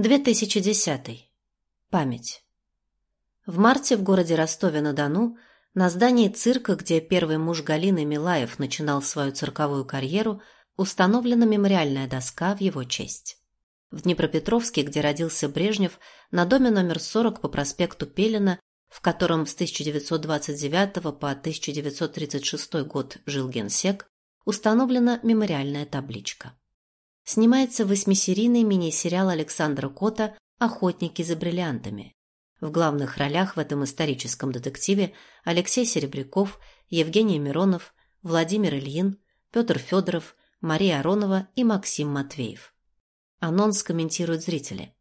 2010. Память. В марте в городе Ростове-на-Дону на здании цирка, где первый муж Галины Милаев начинал свою цирковую карьеру, установлена мемориальная доска в его честь. В Днепропетровске, где родился Брежнев, на доме номер 40 по проспекту Пелина, в котором с 1929 по 1936 год жил генсек, установлена мемориальная табличка снимается восьмисерийный мини-сериал Александра Кота «Охотники за бриллиантами». В главных ролях в этом историческом детективе Алексей Серебряков, Евгений Миронов, Владимир Ильин, Петр Федоров, Мария Аронова и Максим Матвеев. Анонс комментируют зрители.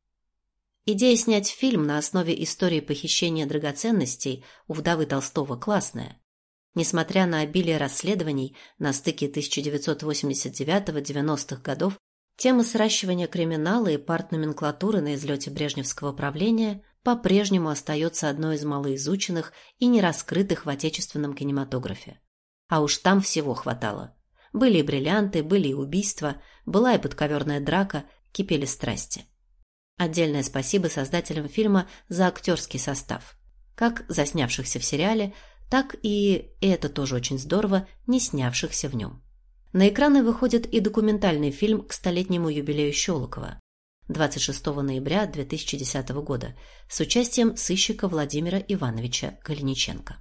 Идея снять фильм на основе истории похищения драгоценностей у вдовы Толстого классная. Несмотря на обилие расследований на стыке 1989-90-х годов Тема сращивания криминала и партноменклатуры на излете брежневского правления по-прежнему остается одной из малоизученных и нераскрытых в отечественном кинематографе. А уж там всего хватало. Были и бриллианты, были и убийства, была и подковерная драка, кипели страсти. Отдельное спасибо создателям фильма за актерский состав. Как заснявшихся в сериале, так и, и это тоже очень здорово, не снявшихся в нем. На экраны выходит и документальный фильм к столетнему юбилею Щелокова 26 ноября 2010 года с участием сыщика Владимира Ивановича Калиниченко.